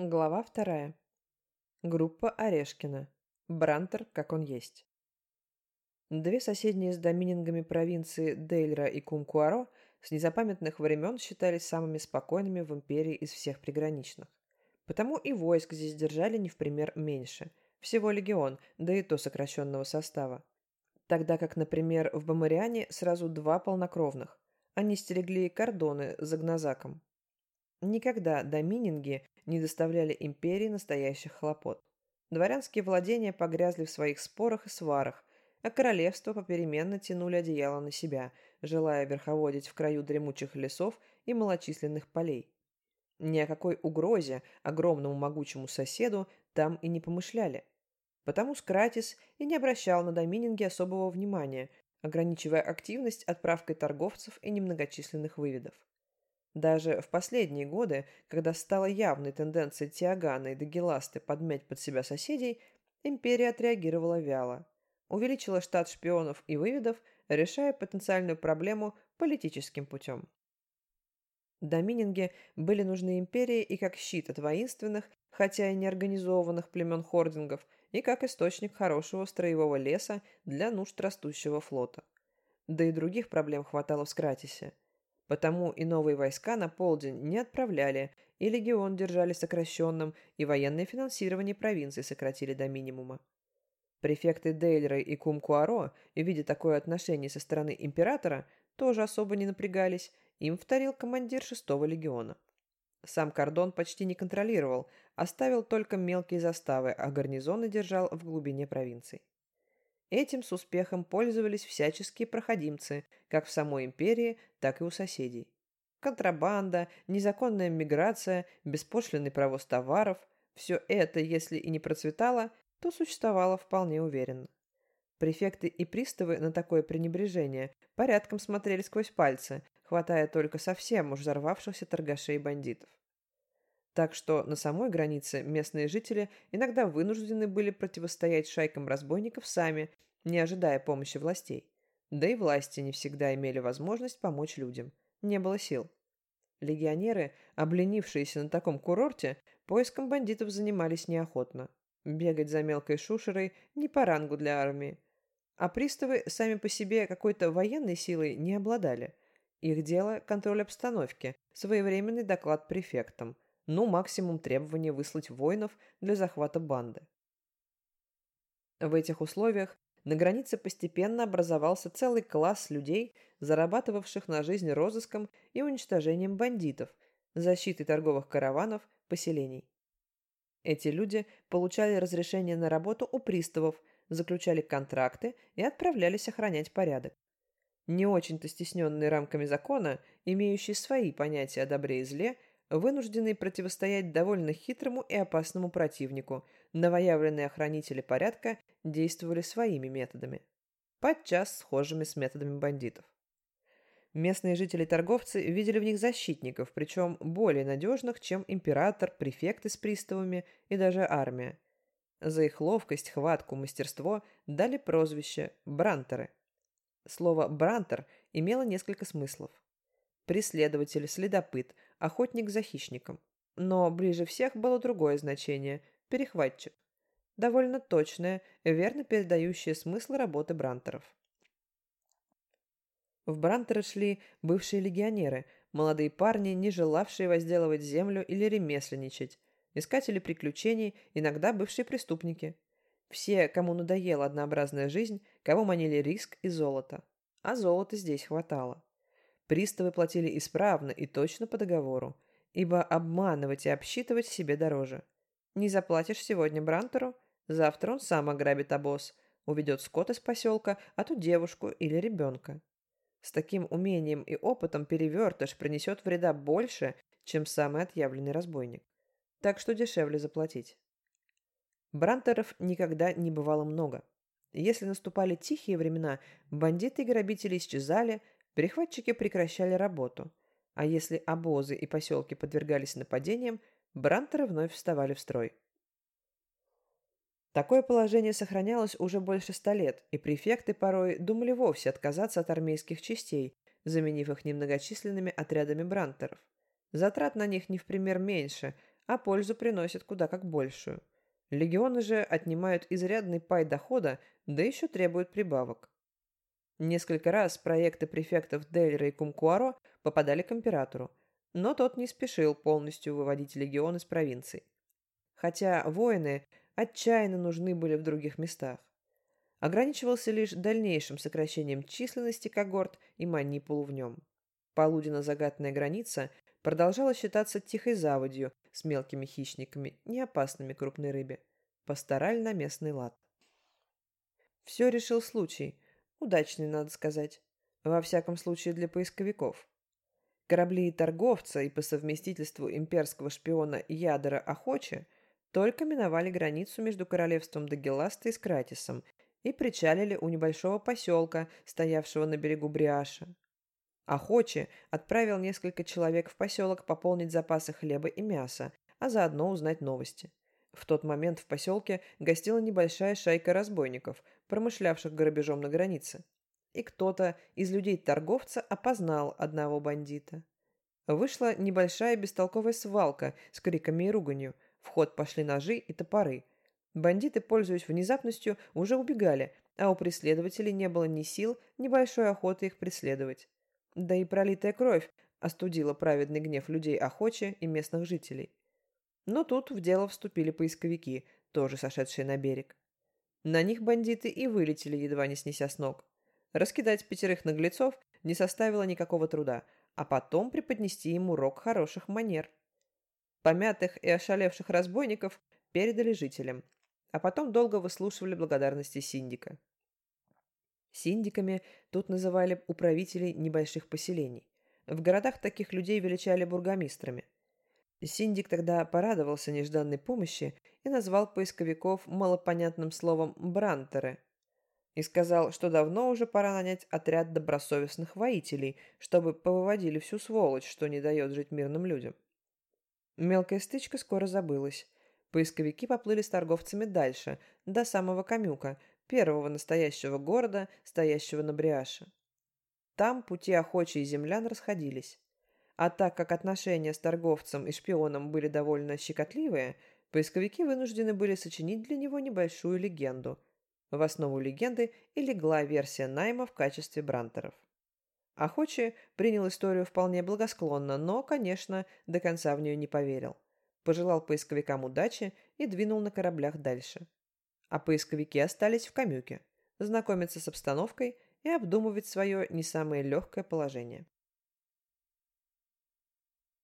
Глава вторая. Группа Орешкина. Брантер, как он есть. Две соседние с доминингами провинции Дейльра и Кумкуаро с незапамятных времен считались самыми спокойными в империи из всех приграничных. Потому и войск здесь держали не в пример меньше. Всего легион, да и то сокращенного состава. Тогда как, например, в Бамариане сразу два полнокровных. Они стерегли кордоны за Гназаком. Никогда домининги не доставляли империи настоящих хлопот. Дворянские владения погрязли в своих спорах и сварах, а королевства попеременно тянули одеяло на себя, желая верховодить в краю дремучих лесов и малочисленных полей. Ни о какой угрозе огромному могучему соседу там и не помышляли. Потому Скратис и не обращал на домининги особого внимания, ограничивая активность отправкой торговцев и немногочисленных выведов. Даже в последние годы, когда стала явной тенденцией Тиагана и Дагеласты подмять под себя соседей, империя отреагировала вяло. Увеличила штат шпионов и выведов, решая потенциальную проблему политическим путем. Домининги были нужны империи и как щит от воинственных, хотя и неорганизованных племен хордингов, и как источник хорошего строевого леса для нужд растущего флота. Да и других проблем хватало в Скратисе – Потому и новые войска на полдень не отправляли, и легион держали сокращенным, и военное финансирование провинции сократили до минимума. Префекты Дейльры и Кумкуаро, видя такое отношение со стороны императора, тоже особо не напрягались, им вторил командир шестого легиона. Сам кордон почти не контролировал, оставил только мелкие заставы, а гарнизоны держал в глубине провинций. Этим с успехом пользовались всяческие проходимцы, как в самой империи, так и у соседей. Контрабанда, незаконная миграция, беспошлинный провоз товаров – все это, если и не процветало, то существовало вполне уверенно. Префекты и приставы на такое пренебрежение порядком смотрели сквозь пальцы, хватая только совсем уж взорвавшихся торгашей и бандитов. Так что на самой границе местные жители иногда вынуждены были противостоять шайкам разбойников сами, не ожидая помощи властей. Да и власти не всегда имели возможность помочь людям. Не было сил. Легионеры, обленившиеся на таком курорте, поиском бандитов занимались неохотно. Бегать за мелкой шушерой не по рангу для армии. А приставы сами по себе какой-то военной силой не обладали. Их дело – контроль обстановки, своевременный доклад префектам – ну максимум требования выслать воинов для захвата банды. В этих условиях на границе постепенно образовался целый класс людей, зарабатывавших на жизнь розыском и уничтожением бандитов, защитой торговых караванов, поселений. Эти люди получали разрешение на работу у приставов, заключали контракты и отправлялись охранять порядок. Не очень-то стесненные рамками закона, имеющие свои понятия о добре и зле, вынужденные противостоять довольно хитрому и опасному противнику, новоявленные охранители порядка действовали своими методами, подчас схожими с методами бандитов. Местные жители-торговцы видели в них защитников, причем более надежных, чем император, префекты с приставами и даже армия. За их ловкость, хватку, мастерство дали прозвище «брантеры». Слово «брантер» имело несколько смыслов. Преследователь, следопыт – охотник за хищником. Но ближе всех было другое значение – перехватчик. Довольно точное, верно передающее смысл работы брантеров. В брантеры шли бывшие легионеры, молодые парни, не желавшие возделывать землю или ремесленничать, искатели приключений, иногда бывшие преступники. Все, кому надоела однообразная жизнь, кого манили риск и золото. А золота здесь хватало. Приставы платили исправно и точно по договору, ибо обманывать и обсчитывать себе дороже. Не заплатишь сегодня Брантеру, завтра он сам ограбит обоз, уведет скот из поселка, а ту девушку или ребенка. С таким умением и опытом перевертыш принесет вреда больше, чем самый отъявленный разбойник. Так что дешевле заплатить. Брантеров никогда не бывало много. Если наступали тихие времена, бандиты и грабители исчезали, Перехватчики прекращали работу, а если обозы и поселки подвергались нападениям, брантеры вновь вставали в строй. Такое положение сохранялось уже больше ста лет, и префекты порой думали вовсе отказаться от армейских частей, заменив их немногочисленными отрядами брантеров. Затрат на них не в пример меньше, а пользу приносят куда как большую. Легионы же отнимают изрядный пай дохода, да еще требуют прибавок. Несколько раз проекты префектов Дельра и Кумкуаро попадали к императору, но тот не спешил полностью выводить легион из провинций. Хотя воины отчаянно нужны были в других местах. Ограничивался лишь дальнейшим сокращением численности когорт и манипул в нем. Полуденно-загатная граница продолжала считаться тихой заводью с мелкими хищниками, не опасными крупной рыбе. Постараль на местный лад. Все решил случай. Удачный, надо сказать. Во всяком случае для поисковиков. Корабли и торговца и по совместительству имперского шпиона Ядера Охочи только миновали границу между королевством Дагеласта и Скратисом и причалили у небольшого поселка, стоявшего на берегу Бриаша. Охочи отправил несколько человек в поселок пополнить запасы хлеба и мяса, а заодно узнать новости. В тот момент в поселке гостила небольшая шайка разбойников, промышлявших грабежом на границе. И кто-то из людей-торговца опознал одного бандита. Вышла небольшая бестолковая свалка с криками и руганью. В ход пошли ножи и топоры. Бандиты, пользуясь внезапностью, уже убегали, а у преследователей не было ни сил, ни большой охоты их преследовать. Да и пролитая кровь остудила праведный гнев людей охочи и местных жителей. Но тут в дело вступили поисковики, тоже сошедшие на берег. На них бандиты и вылетели, едва не снеся с ног. Раскидать пятерых наглецов не составило никакого труда, а потом преподнести им урок хороших манер. Помятых и ошалевших разбойников передали жителям, а потом долго выслушивали благодарности синдика. Синдиками тут называли управителей небольших поселений. В городах таких людей величали бургомистрами. Синдик тогда порадовался нежданной помощи и назвал поисковиков малопонятным словом «брантеры» и сказал, что давно уже пора нанять отряд добросовестных воителей, чтобы повыводили всю сволочь, что не дает жить мирным людям. Мелкая стычка скоро забылась. Поисковики поплыли с торговцами дальше, до самого Камюка, первого настоящего города, стоящего на Бриаше. Там пути охочей землян расходились. А так как отношения с торговцем и шпионом были довольно щекотливые, поисковики вынуждены были сочинить для него небольшую легенду. В основу легенды и легла версия найма в качестве брантеров. Охочи принял историю вполне благосклонно, но, конечно, до конца в нее не поверил. Пожелал поисковикам удачи и двинул на кораблях дальше а поисковики остались в Камюке, знакомиться с обстановкой и обдумывать свое не самое легкое положение.